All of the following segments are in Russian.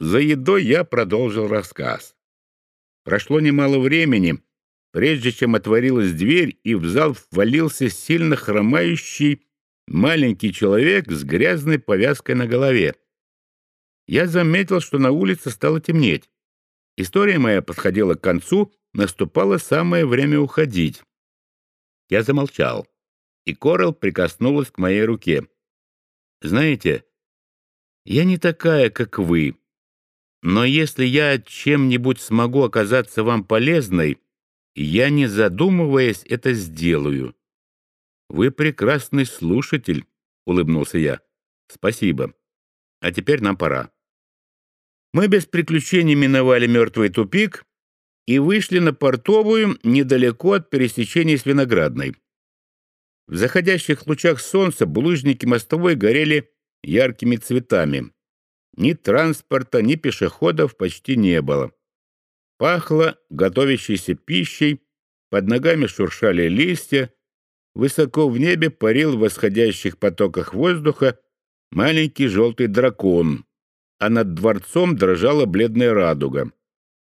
За едой я продолжил рассказ. Прошло немало времени, прежде чем отворилась дверь, и в зал ввалился сильно хромающий маленький человек с грязной повязкой на голове. Я заметил, что на улице стало темнеть. История моя подходила к концу, наступало самое время уходить. Я замолчал, и Корал прикоснулась к моей руке. «Знаете, я не такая, как вы, но если я чем-нибудь смогу оказаться вам полезной, я, не задумываясь, это сделаю». «Вы прекрасный слушатель», — улыбнулся я. «Спасибо. А теперь нам пора». Мы без приключений миновали мертвый тупик и вышли на портовую недалеко от пересечения с Виноградной. В заходящих лучах солнца булыжники мостовой горели яркими цветами. Ни транспорта, ни пешеходов почти не было. Пахло готовящейся пищей, под ногами шуршали листья, высоко в небе парил в восходящих потоках воздуха маленький желтый дракон, а над дворцом дрожала бледная радуга.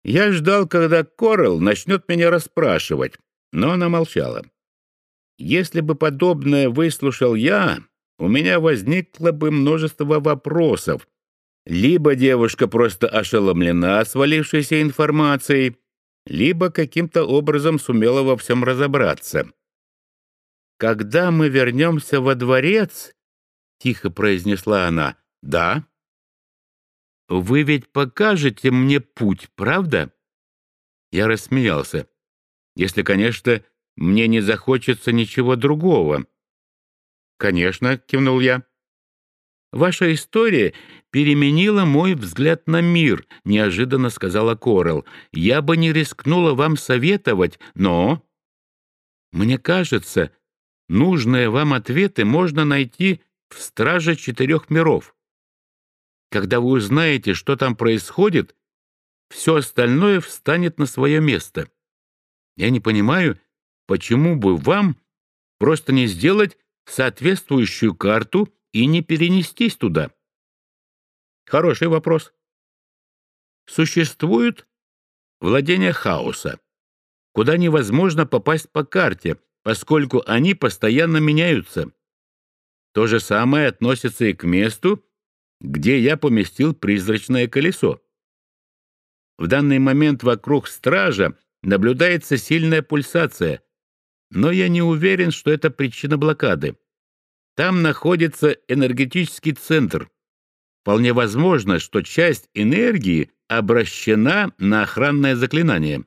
Я ждал, когда Корел начнет меня расспрашивать, но она молчала. Если бы подобное выслушал я, у меня возникло бы множество вопросов. Либо девушка просто ошеломлена свалившейся информацией, либо каким-то образом сумела во всем разобраться. «Когда мы вернемся во дворец», — тихо произнесла она, — «да». «Вы ведь покажете мне путь, правда?» Я рассмеялся. «Если, конечно, мне не захочется ничего другого». «Конечно», — кивнул я. «Ваша история переменила мой взгляд на мир», — неожиданно сказала Корел. «Я бы не рискнула вам советовать, но...» «Мне кажется, нужные вам ответы можно найти в Страже Четырех Миров. Когда вы узнаете, что там происходит, все остальное встанет на свое место. Я не понимаю, почему бы вам просто не сделать соответствующую карту и не перенестись туда. Хороший вопрос. Существуют владения хаоса, куда невозможно попасть по карте, поскольку они постоянно меняются. То же самое относится и к месту, где я поместил призрачное колесо. В данный момент вокруг стража наблюдается сильная пульсация, но я не уверен, что это причина блокады. Там находится энергетический центр. Вполне возможно, что часть энергии обращена на охранное заклинание.